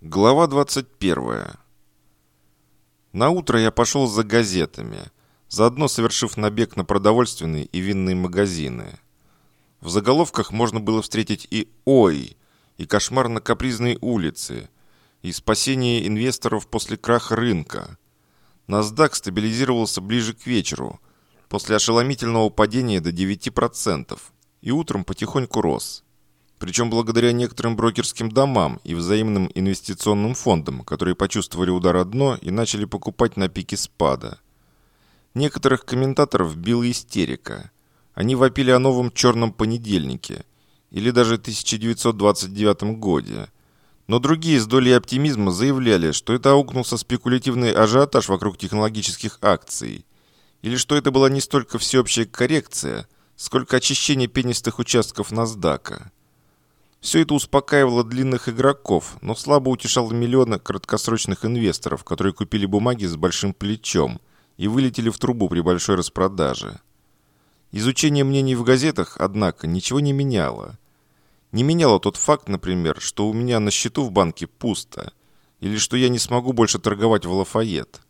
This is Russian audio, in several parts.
Глава 21. На утро я пошел за газетами, заодно совершив набег на продовольственные и винные магазины. В заголовках можно было встретить и «Ой», и «Кошмар на капризной улице», и «Спасение инвесторов после краха рынка». NASDAQ стабилизировался ближе к вечеру, после ошеломительного падения до 9%, и утром потихоньку рос – причем благодаря некоторым брокерским домам и взаимным инвестиционным фондам, которые почувствовали удар одно и начали покупать на пике спада. Некоторых комментаторов била истерика. Они вопили о новом черном понедельнике или даже 1929 годе. Но другие с долей оптимизма заявляли, что это аукнулся спекулятивный ажиотаж вокруг технологических акций, или что это была не столько всеобщая коррекция, сколько очищение пенистых участков NASDAQ. Все это успокаивало длинных игроков, но слабо утешало миллионы краткосрочных инвесторов, которые купили бумаги с большим плечом и вылетели в трубу при большой распродаже. Изучение мнений в газетах, однако, ничего не меняло. Не меняло тот факт, например, что у меня на счету в банке пусто, или что я не смогу больше торговать в Лафайет.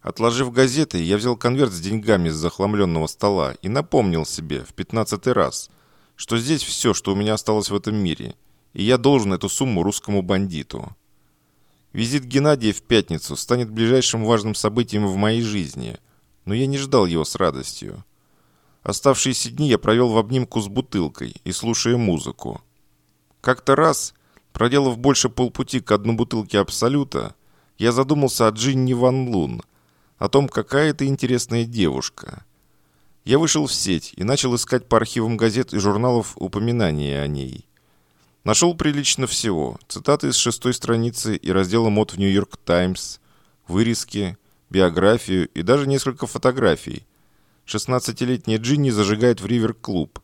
Отложив газеты, я взял конверт с деньгами с захламленного стола и напомнил себе в пятнадцатый раз – что здесь все, что у меня осталось в этом мире, и я должен эту сумму русскому бандиту. Визит Геннадия в пятницу станет ближайшим важным событием в моей жизни, но я не ждал его с радостью. Оставшиеся дни я провел в обнимку с бутылкой и слушая музыку. Как-то раз, проделав больше полпути к одной бутылке Абсолюта, я задумался о Джинни Ван Лун, о том, какая это интересная девушка – я вышел в сеть и начал искать по архивам газет и журналов упоминания о ней. Нашел прилично всего. Цитаты из шестой страницы и раздела мод в «Нью-Йорк Таймс», вырезки, биографию и даже несколько фотографий. 16-летняя Джинни зажигает в Ривер-клуб.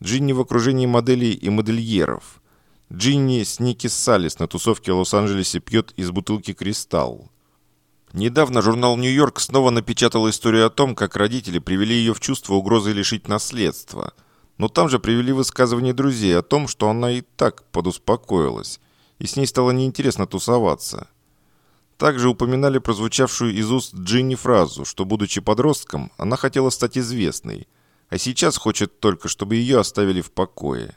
Джинни в окружении моделей и модельеров. Джинни с Ники Салис на тусовке в Лос-Анджелесе пьет из бутылки «Кристалл». Недавно журнал «Нью-Йорк» снова напечатал историю о том, как родители привели ее в чувство угрозы лишить наследства. Но там же привели высказывание друзей о том, что она и так подуспокоилась, и с ней стало неинтересно тусоваться. Также упоминали прозвучавшую из уст Джинни фразу, что, будучи подростком, она хотела стать известной, а сейчас хочет только, чтобы ее оставили в покое.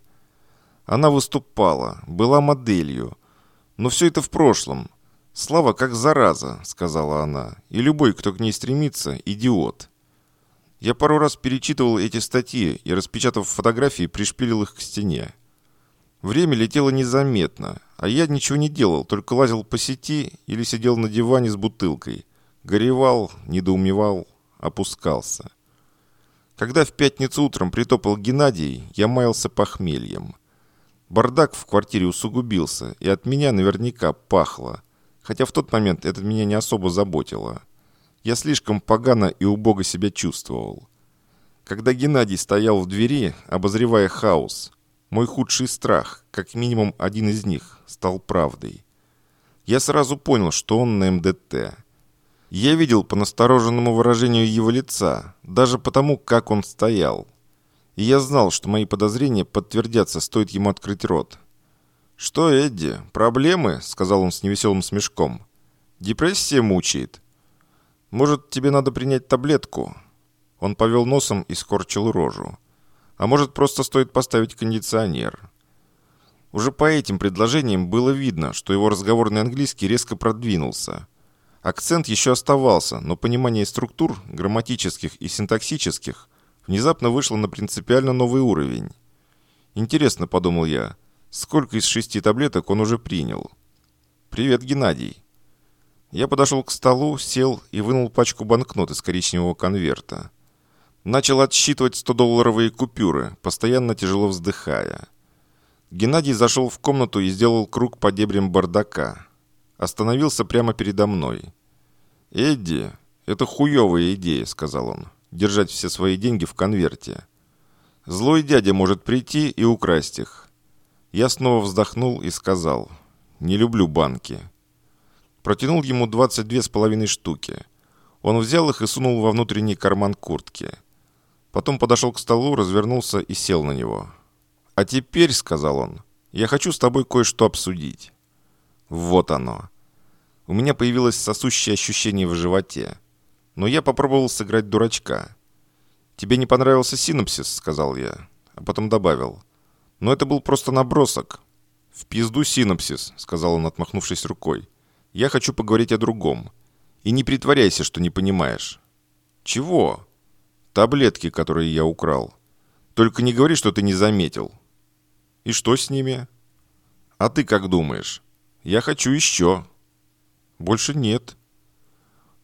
Она выступала, была моделью, но все это в прошлом – «Слава как зараза», — сказала она, — «и любой, кто к ней стремится, идиот». Я пару раз перечитывал эти статьи и, распечатав фотографии, пришпилил их к стене. Время летело незаметно, а я ничего не делал, только лазил по сети или сидел на диване с бутылкой. Горевал, недоумевал, опускался. Когда в пятницу утром притопал Геннадий, я маялся похмельем. Бардак в квартире усугубился, и от меня наверняка пахло хотя в тот момент это меня не особо заботило. Я слишком погано и убого себя чувствовал. Когда Геннадий стоял в двери, обозревая хаос, мой худший страх, как минимум один из них, стал правдой. Я сразу понял, что он на МДТ. Я видел по настороженному выражению его лица, даже потому, как он стоял. И я знал, что мои подозрения подтвердятся, стоит ему открыть рот. «Что, Эдди, проблемы?» – сказал он с невеселым смешком. «Депрессия мучает. Может, тебе надо принять таблетку?» Он повел носом и скорчил рожу. «А может, просто стоит поставить кондиционер?» Уже по этим предложениям было видно, что его разговорный английский резко продвинулся. Акцент еще оставался, но понимание структур, грамматических и синтаксических, внезапно вышло на принципиально новый уровень. «Интересно», — подумал я, — Сколько из шести таблеток он уже принял? «Привет, Геннадий». Я подошел к столу, сел и вынул пачку банкнот из коричневого конверта. Начал отсчитывать 100-долларовые купюры, постоянно тяжело вздыхая. Геннадий зашел в комнату и сделал круг по дебрям бардака. Остановился прямо передо мной. «Эдди, это хуевая идея», — сказал он, — «держать все свои деньги в конверте. Злой дядя может прийти и украсть их. Я снова вздохнул и сказал, «Не люблю банки». Протянул ему 22 с половиной штуки. Он взял их и сунул во внутренний карман куртки. Потом подошел к столу, развернулся и сел на него. «А теперь», — сказал он, — «я хочу с тобой кое-что обсудить». Вот оно. У меня появилось сосущее ощущение в животе. Но я попробовал сыграть дурачка. «Тебе не понравился синопсис?» — сказал я. А потом добавил. «Но это был просто набросок». «В пизду синопсис», — сказал он, отмахнувшись рукой. «Я хочу поговорить о другом. И не притворяйся, что не понимаешь». «Чего?» «Таблетки, которые я украл. Только не говори, что ты не заметил». «И что с ними?» «А ты как думаешь?» «Я хочу еще». «Больше нет».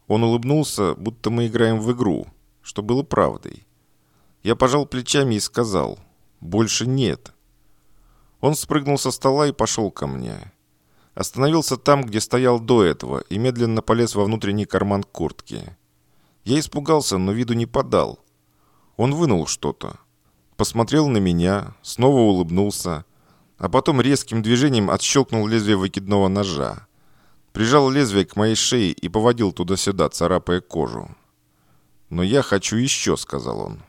Он улыбнулся, будто мы играем в игру, что было правдой. Я пожал плечами и сказал, «Больше нет». Он спрыгнул со стола и пошел ко мне. Остановился там, где стоял до этого, и медленно полез во внутренний карман куртки. Я испугался, но виду не подал. Он вынул что-то. Посмотрел на меня, снова улыбнулся, а потом резким движением отщелкнул лезвие выкидного ножа. Прижал лезвие к моей шее и поводил туда-сюда, царапая кожу. «Но я хочу еще», — сказал он.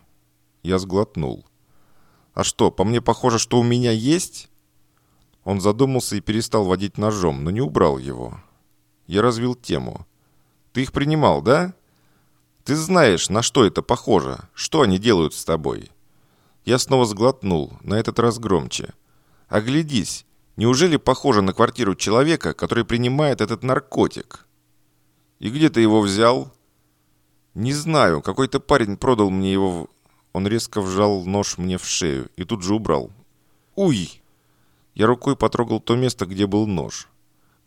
Я сглотнул. «А что, по мне похоже, что у меня есть?» Он задумался и перестал водить ножом, но не убрал его. Я развил тему. «Ты их принимал, да?» «Ты знаешь, на что это похоже, что они делают с тобой?» Я снова сглотнул, на этот раз громче. «Оглядись, Неужели похоже на квартиру человека, который принимает этот наркотик? И где ты его взял? Не знаю, какой-то парень продал мне его. Он резко вжал нож мне в шею и тут же убрал. Уй! Я рукой потрогал то место, где был нож.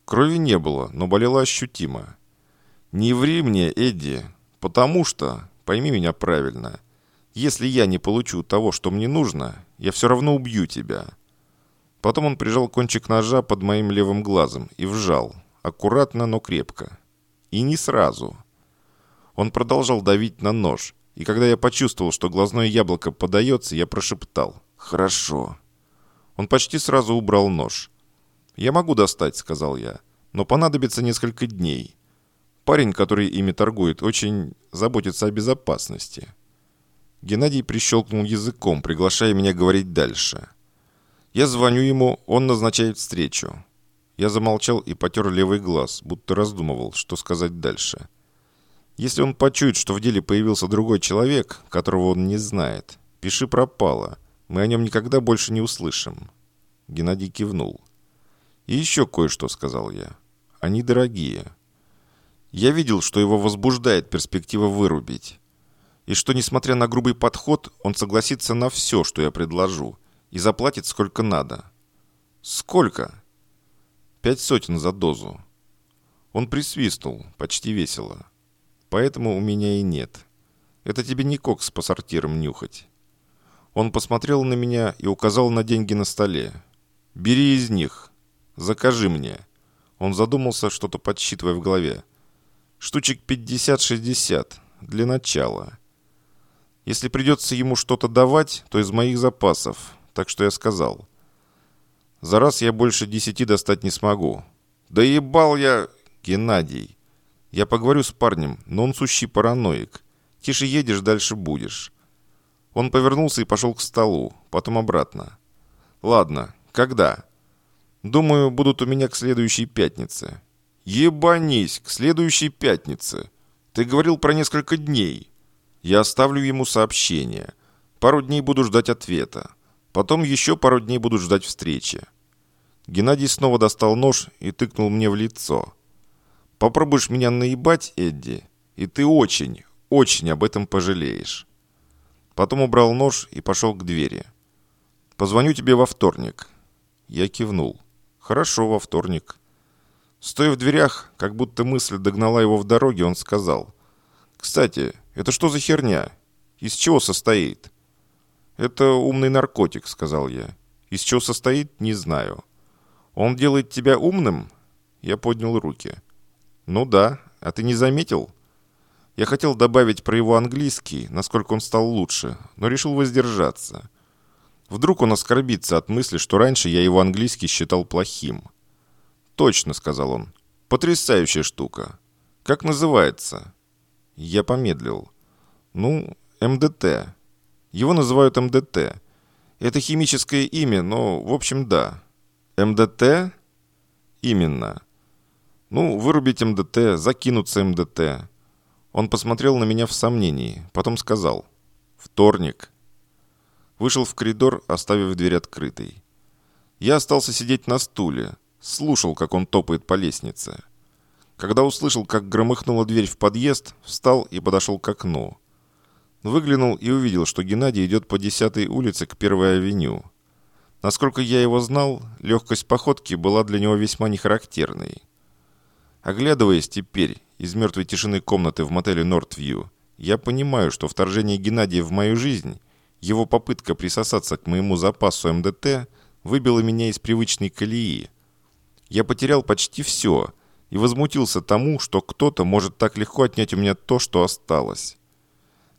Крови не было, но болело ощутимо. Не ври мне, Эдди, потому что, пойми меня правильно, если я не получу того, что мне нужно, я все равно убью тебя. Потом он прижал кончик ножа под моим левым глазом и вжал. Аккуратно, но крепко. И не сразу. Он продолжал давить на нож. И когда я почувствовал, что глазное яблоко подается, я прошептал. «Хорошо». Он почти сразу убрал нож. «Я могу достать», — сказал я. «Но понадобится несколько дней. Парень, который ими торгует, очень заботится о безопасности». Геннадий прищелкнул языком, приглашая меня говорить дальше. Я звоню ему, он назначает встречу. Я замолчал и потер левый глаз, будто раздумывал, что сказать дальше. Если он почует, что в деле появился другой человек, которого он не знает, пиши пропало. Мы о нем никогда больше не услышим. Геннадий кивнул. «И еще кое-что», — сказал я. «Они дорогие». Я видел, что его возбуждает перспектива вырубить. И что, несмотря на грубый подход, он согласится на все, что я предложу, и заплатит сколько надо. Сколько? Пять сотен за дозу. Он присвистнул, почти весело. Поэтому у меня и нет. Это тебе не кокс по сортирам нюхать. Он посмотрел на меня и указал на деньги на столе. «Бери из них. Закажи мне». Он задумался, что-то подсчитывая в голове. «Штучек 50-60. Для начала. Если придется ему что-то давать, то из моих запасов так что я сказал. За раз я больше десяти достать не смогу. Да ебал я... Геннадий. Я поговорю с парнем, но он сущий параноик. Тише едешь, дальше будешь. Он повернулся и пошел к столу, потом обратно. Ладно, когда? Думаю, будут у меня к следующей пятнице. Ебанись, к следующей пятнице. Ты говорил про несколько дней. Я оставлю ему сообщение. Пару дней буду ждать ответа. Потом еще пару дней будут ждать встречи. Геннадий снова достал нож и тыкнул мне в лицо. «Попробуешь меня наебать, Эдди, и ты очень, очень об этом пожалеешь». Потом убрал нож и пошел к двери. «Позвоню тебе во вторник». Я кивнул. «Хорошо, во вторник». Стоя в дверях, как будто мысль догнала его в дороге, он сказал. «Кстати, это что за херня? Из чего состоит?» «Это умный наркотик», — сказал я. «Из чего состоит, не знаю». «Он делает тебя умным?» Я поднял руки. «Ну да, а ты не заметил?» Я хотел добавить про его английский, насколько он стал лучше, но решил воздержаться. Вдруг он оскорбится от мысли, что раньше я его английский считал плохим. «Точно», — сказал он. «Потрясающая штука. Как называется?» Я помедлил. «Ну, МДТ. Его называют МДТ. Это химическое имя, но, в общем, да. МДТ? Именно. Ну, вырубить МДТ, закинуться МДТ. Он посмотрел на меня в сомнении, потом сказал «Вторник». Вышел в коридор, оставив дверь открытой. Я остался сидеть на стуле, слушал, как он топает по лестнице. Когда услышал, как громыхнула дверь в подъезд, встал и подошел к окну. Выглянул и увидел, что Геннадий идет по 10-й улице к Первой авеню. Насколько я его знал, легкость походки была для него весьма нехарактерной. Оглядываясь теперь из мертвой тишины комнаты в мотеле Нортвью, я понимаю, что вторжение Геннадия в мою жизнь, его попытка присосаться к моему запасу МДТ, выбило меня из привычной колеи. Я потерял почти все и возмутился тому, что кто-то может так легко отнять у меня то, что осталось.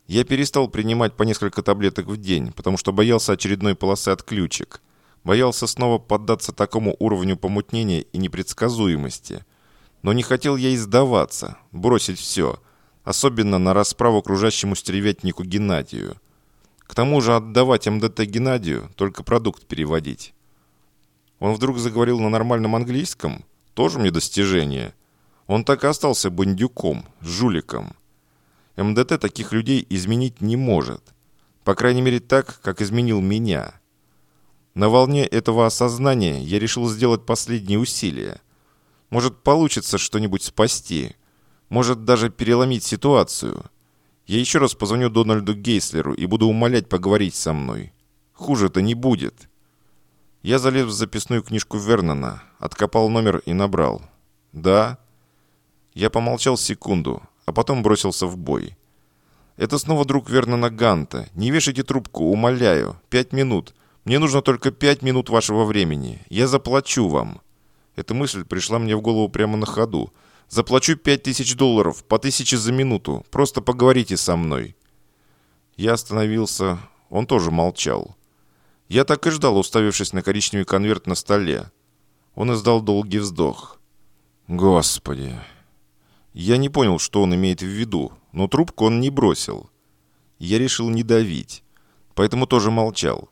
Я перестал принимать по несколько таблеток в день, потому что боялся очередной полосы отключек. Боялся снова поддаться такому уровню помутнения и непредсказуемости. Но не хотел я и сдаваться, бросить все, особенно на расправу окружающему стервятнику Геннадию. К тому же отдавать МДТ Геннадию, только продукт переводить. Он вдруг заговорил на нормальном английском, тоже мне достижение. Он так и остался бандюком, жуликом. МДТ таких людей изменить не может. По крайней мере так, как изменил меня. На волне этого осознания я решил сделать последние усилия. Может, получится что-нибудь спасти. Может, даже переломить ситуацию. Я еще раз позвоню Дональду Гейслеру и буду умолять поговорить со мной. Хуже-то не будет. Я залез в записную книжку Вернона, откопал номер и набрал. «Да?» Я помолчал секунду, а потом бросился в бой. «Это снова друг Вернона Ганта. Не вешайте трубку, умоляю. Пять минут. Мне нужно только пять минут вашего времени. Я заплачу вам». Эта мысль пришла мне в голову прямо на ходу. «Заплачу пять тысяч долларов, по тысяче за минуту. Просто поговорите со мной». Я остановился. Он тоже молчал. Я так и ждал, уставившись на коричневый конверт на столе. Он издал долгий вздох. «Господи!» Я не понял, что он имеет в виду, но трубку он не бросил. Я решил не давить, поэтому тоже молчал.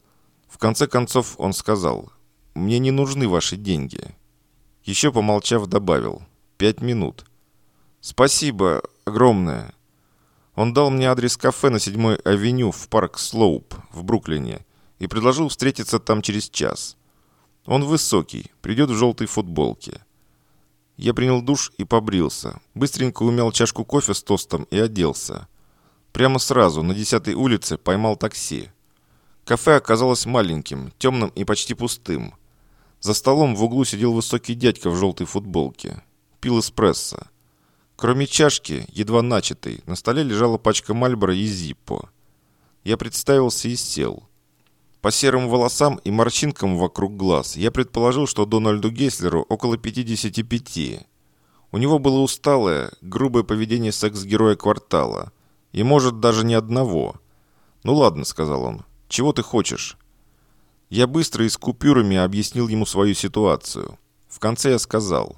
В конце концов он сказал, «Мне не нужны ваши деньги». Еще помолчав, добавил, «Пять минут». «Спасибо огромное». Он дал мне адрес кафе на 7 авеню в парк Слоуп в Бруклине и предложил встретиться там через час. Он высокий, придет в желтой футболке. Я принял душ и побрился, быстренько умял чашку кофе с тостом и оделся. Прямо сразу на 10 улице поймал такси. Кафе оказалось маленьким, темным и почти пустым. За столом в углу сидел высокий дядька в желтой футболке. Пил эспрессо. Кроме чашки, едва начатой, на столе лежала пачка Мальбора и Зиппо. Я представился и сел. По серым волосам и морщинкам вокруг глаз я предположил, что Дональду Гейслеру около 55. У него было усталое, грубое поведение секс-героя квартала. И, может, даже не одного. «Ну ладно», — сказал он, чего ты хочешь?» Я быстро и с купюрами объяснил ему свою ситуацию. В конце я сказал,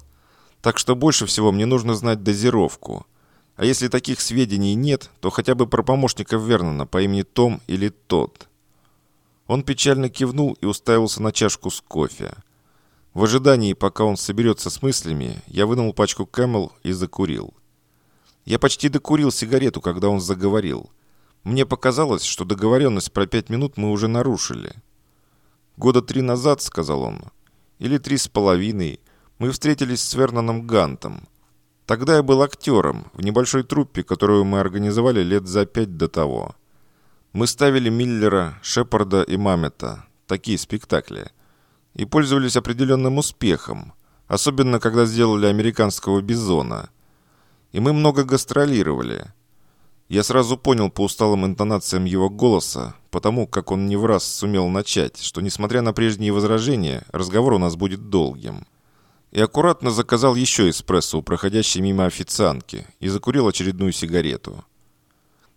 «Так что больше всего мне нужно знать дозировку. А если таких сведений нет, то хотя бы про помощника Вернона по имени Том или Тот». Он печально кивнул и уставился на чашку с кофе. В ожидании, пока он соберется с мыслями, я вынул пачку Camel и закурил. Я почти докурил сигарету, когда он заговорил – мне показалось, что договоренность про пять минут мы уже нарушили. «Года три назад», — сказал он, — «или три с половиной, мы встретились с Верноном Гантом. Тогда я был актером в небольшой труппе, которую мы организовали лет за пять до того. Мы ставили Миллера, Шепарда и Мамета, такие спектакли, и пользовались определенным успехом, особенно когда сделали «Американского бизона». И мы много гастролировали — я сразу понял по усталым интонациям его голоса, потому как он не в раз сумел начать, что, несмотря на прежние возражения, разговор у нас будет долгим. И аккуратно заказал еще эспрессо у проходящей мимо официантки и закурил очередную сигарету.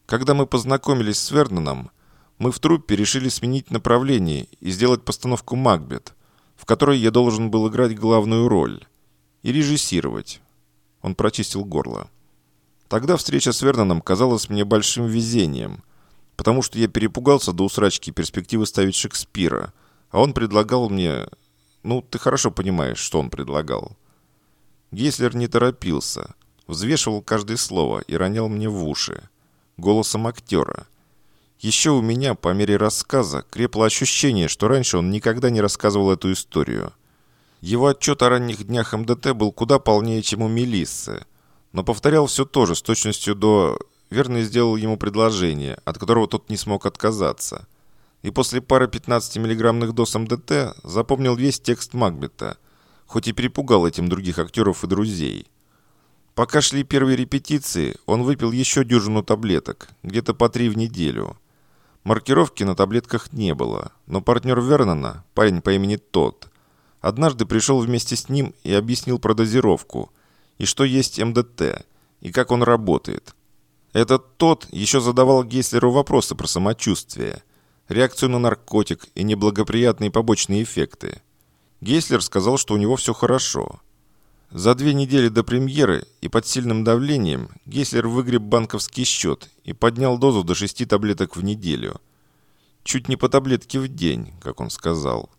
Когда мы познакомились с Верноном, мы в труппе решили сменить направление и сделать постановку «Макбет», в которой я должен был играть главную роль и режиссировать. Он прочистил горло. Тогда встреча с Верноном казалась мне большим везением, потому что я перепугался до усрачки перспективы ставить Шекспира, а он предлагал мне... Ну, ты хорошо понимаешь, что он предлагал. Гейслер не торопился, взвешивал каждое слово и ронял мне в уши. Голосом актера. Еще у меня, по мере рассказа, крепло ощущение, что раньше он никогда не рассказывал эту историю. Его отчет о ранних днях МДТ был куда полнее, чем у Мелиссы, но повторял все то же, с точностью до... Верный сделал ему предложение, от которого тот не смог отказаться. И после пары 15-миллиграммных доз МДТ запомнил весь текст Макбета, хоть и перепугал этим других актеров и друзей. Пока шли первые репетиции, он выпил еще дюжину таблеток, где-то по три в неделю. Маркировки на таблетках не было, но партнер Вернона, парень по имени Тодд, однажды пришел вместе с ним и объяснил про дозировку, и что есть МДТ, и как он работает – этот тот еще задавал Гейслеру вопросы про самочувствие, реакцию на наркотик и неблагоприятные побочные эффекты. Гейслер сказал, что у него все хорошо. За две недели до премьеры и под сильным давлением Гейслер выгреб банковский счет и поднял дозу до шести таблеток в неделю. Чуть не по таблетке в день, как он сказал.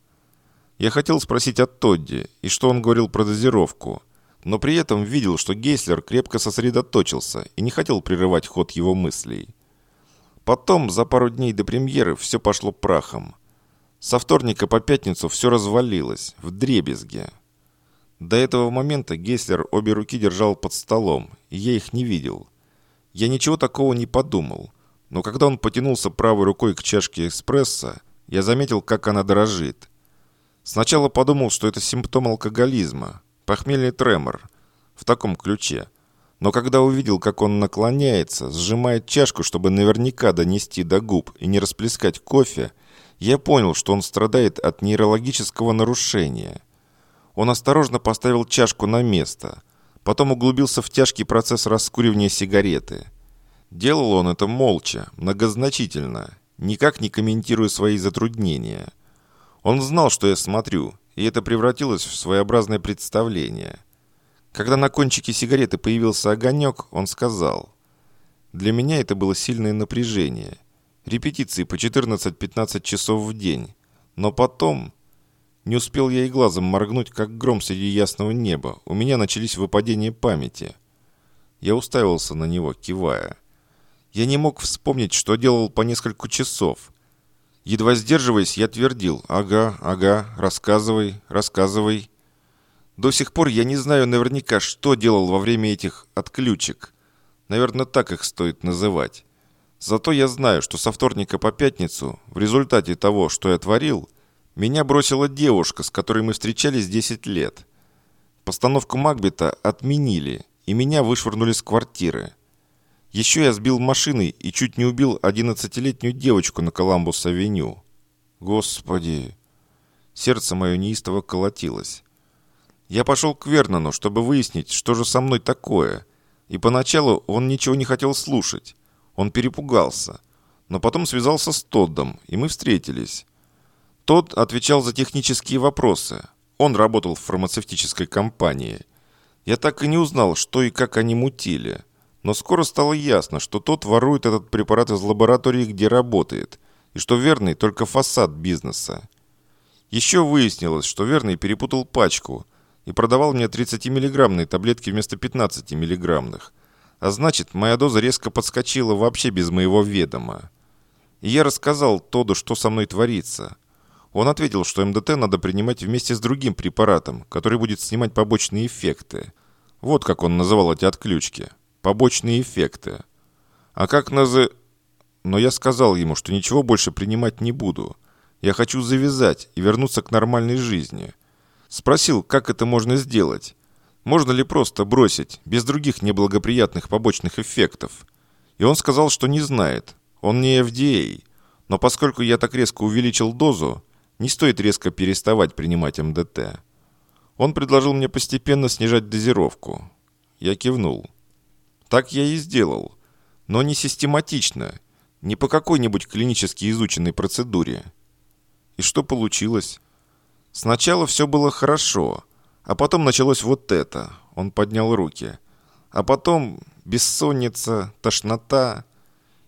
Я хотел спросить о Тодди и что он говорил про дозировку – но при этом видел, что Гейслер крепко сосредоточился и не хотел прерывать ход его мыслей. Потом, за пару дней до премьеры, все пошло прахом. Со вторника по пятницу все развалилось, в дребезге. До этого момента Гейслер обе руки держал под столом, и я их не видел. Я ничего такого не подумал, но когда он потянулся правой рукой к чашке эспрессо, я заметил, как она дрожит. Сначала подумал, что это симптом алкоголизма, Похмельный тремор. В таком ключе. Но когда увидел, как он наклоняется, сжимает чашку, чтобы наверняка донести до губ и не расплескать кофе, я понял, что он страдает от нейрологического нарушения. Он осторожно поставил чашку на место, потом углубился в тяжкий процесс раскуривания сигареты. Делал он это молча, многозначительно, никак не комментируя свои затруднения. Он знал, что я смотрю, и это превратилось в своеобразное представление. Когда на кончике сигареты появился огонек, он сказал, «Для меня это было сильное напряжение. Репетиции по 14-15 часов в день. Но потом...» Не успел я и глазом моргнуть, как гром среди ясного неба. У меня начались выпадения памяти. Я уставился на него, кивая. Я не мог вспомнить, что делал по несколько часов. Едва сдерживаясь, я твердил «Ага, ага, рассказывай, рассказывай». До сих пор я не знаю наверняка, что делал во время этих отключек. Наверное, так их стоит называть. Зато я знаю, что со вторника по пятницу, в результате того, что я творил, меня бросила девушка, с которой мы встречались 10 лет. Постановку Макбета отменили, и меня вышвырнули с квартиры. Еще я сбил машиной и чуть не убил 11-летнюю девочку на Коламбус-авеню. Господи! Сердце мое неистово колотилось. Я пошел к Вернону, чтобы выяснить, что же со мной такое. И поначалу он ничего не хотел слушать. Он перепугался. Но потом связался с Тоддом, и мы встретились. Тодд отвечал за технические вопросы. Он работал в фармацевтической компании. Я так и не узнал, что и как они мутили. Но скоро стало ясно, что тот ворует этот препарат из лаборатории, где работает, и что Верный только фасад бизнеса. Еще выяснилось, что Верный перепутал пачку и продавал мне 30-миллиграммные таблетки вместо 15-миллиграммных. А значит, моя доза резко подскочила вообще без моего ведома. И я рассказал Тоду, что со мной творится. Он ответил, что МДТ надо принимать вместе с другим препаратом, который будет снимать побочные эффекты. Вот как он называл эти отключки побочные эффекты. А как назы... Но я сказал ему, что ничего больше принимать не буду. Я хочу завязать и вернуться к нормальной жизни. Спросил, как это можно сделать. Можно ли просто бросить, без других неблагоприятных побочных эффектов? И он сказал, что не знает. Он не FDA. Но поскольку я так резко увеличил дозу, не стоит резко переставать принимать МДТ. Он предложил мне постепенно снижать дозировку. Я кивнул. Так я и сделал. Но не систематично, не по какой-нибудь клинически изученной процедуре. И что получилось? Сначала все было хорошо, а потом началось вот это. Он поднял руки. А потом бессонница, тошнота,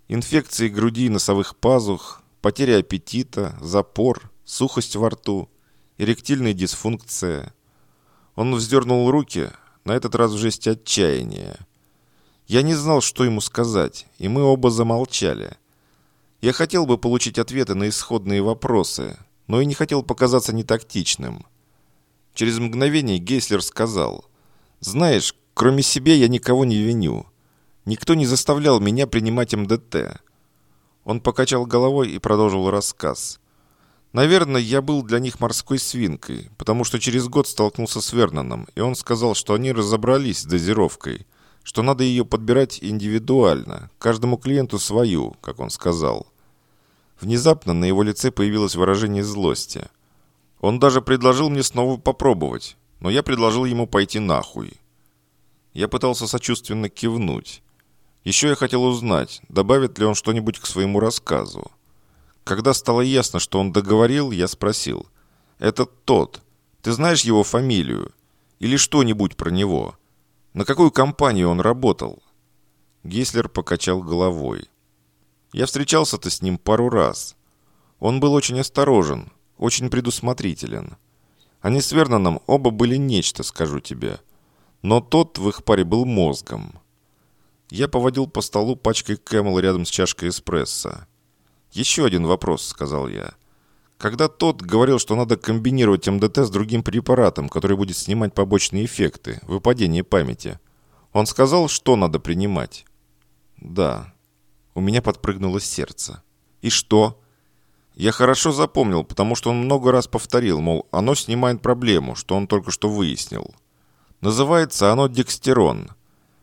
инфекции груди и носовых пазух, потеря аппетита, запор, сухость во рту, эректильная дисфункция. Он вздернул руки, на этот раз в жесте отчаяния. Я не знал, что ему сказать, и мы оба замолчали. Я хотел бы получить ответы на исходные вопросы, но и не хотел показаться нетактичным. Через мгновение Гейслер сказал, «Знаешь, кроме себя я никого не виню. Никто не заставлял меня принимать МДТ». Он покачал головой и продолжил рассказ. «Наверное, я был для них морской свинкой, потому что через год столкнулся с Верноном, и он сказал, что они разобрались с дозировкой» что надо ее подбирать индивидуально, каждому клиенту свою, как он сказал. Внезапно на его лице появилось выражение злости. Он даже предложил мне снова попробовать, но я предложил ему пойти нахуй. Я пытался сочувственно кивнуть. Еще я хотел узнать, добавит ли он что-нибудь к своему рассказу. Когда стало ясно, что он договорил, я спросил. «Это тот. Ты знаешь его фамилию? Или что-нибудь про него?» На какую компанию он работал? Гейслер покачал головой. Я встречался-то с ним пару раз. Он был очень осторожен, очень предусмотрителен. Они с Верноном оба были нечто, скажу тебе. Но тот в их паре был мозгом. Я поводил по столу пачкой Camel рядом с чашкой эспрессо. «Еще один вопрос», — сказал я. Когда тот говорил, что надо комбинировать МДТ с другим препаратом, который будет снимать побочные эффекты, выпадение памяти, он сказал, что надо принимать. Да. У меня подпрыгнуло сердце. И что? Я хорошо запомнил, потому что он много раз повторил, мол, оно снимает проблему, что он только что выяснил. Называется оно декстерон.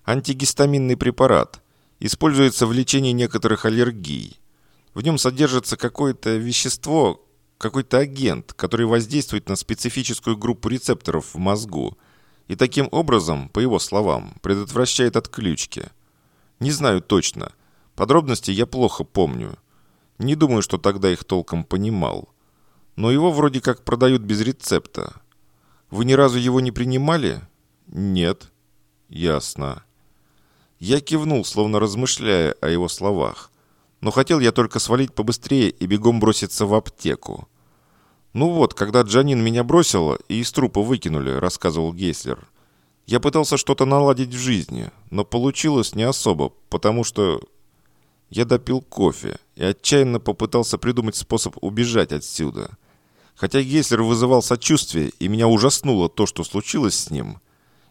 Антигистаминный препарат. Используется в лечении некоторых аллергий. В нем содержится какое-то вещество, какой-то агент, который воздействует на специфическую группу рецепторов в мозгу и таким образом, по его словам, предотвращает отключки. Не знаю точно. Подробности я плохо помню. Не думаю, что тогда их толком понимал. Но его вроде как продают без рецепта. Вы ни разу его не принимали? Нет. Ясно. Я кивнул, словно размышляя о его словах. Но хотел я только свалить побыстрее и бегом броситься в аптеку. «Ну вот, когда Джанин меня бросила и из трупа выкинули», — рассказывал Гейслер. «Я пытался что-то наладить в жизни, но получилось не особо, потому что...» Я допил кофе и отчаянно попытался придумать способ убежать отсюда. Хотя Гейслер вызывал сочувствие, и меня ужаснуло то, что случилось с ним.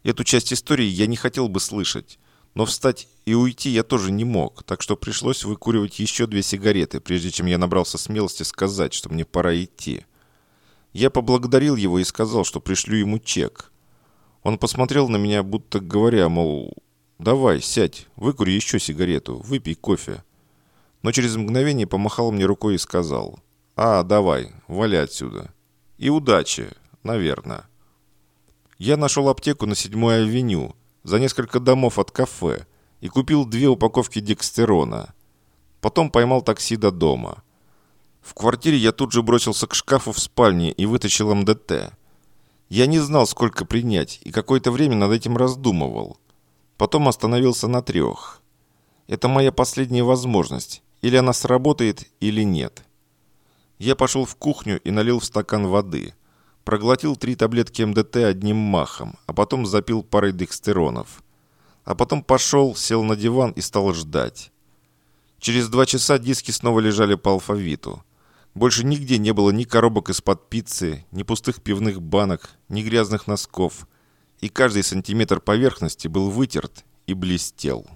Эту часть истории я не хотел бы слышать, но встать и уйти я тоже не мог, так что пришлось выкуривать еще две сигареты, прежде чем я набрался смелости сказать, что мне пора идти. Я поблагодарил его и сказал, что пришлю ему чек. Он посмотрел на меня, будто говоря, мол, «Давай, сядь, выкури еще сигарету, выпей кофе». Но через мгновение помахал мне рукой и сказал, «А, давай, вали отсюда. И удачи, наверное». Я нашел аптеку на 7-й авеню, за несколько домов от кафе, и купил две упаковки декстерона. Потом поймал такси до дома. В квартире я тут же бросился к шкафу в спальне и вытащил МДТ. Я не знал, сколько принять, и какое-то время над этим раздумывал. Потом остановился на трех. Это моя последняя возможность. Или она сработает, или нет. Я пошел в кухню и налил в стакан воды. Проглотил три таблетки МДТ одним махом, а потом запил парой декстеронов. А потом пошел, сел на диван и стал ждать. Через два часа диски снова лежали по алфавиту. Больше нигде не было ни коробок из-под пиццы, ни пустых пивных банок, ни грязных носков. И каждый сантиметр поверхности был вытерт и блестел.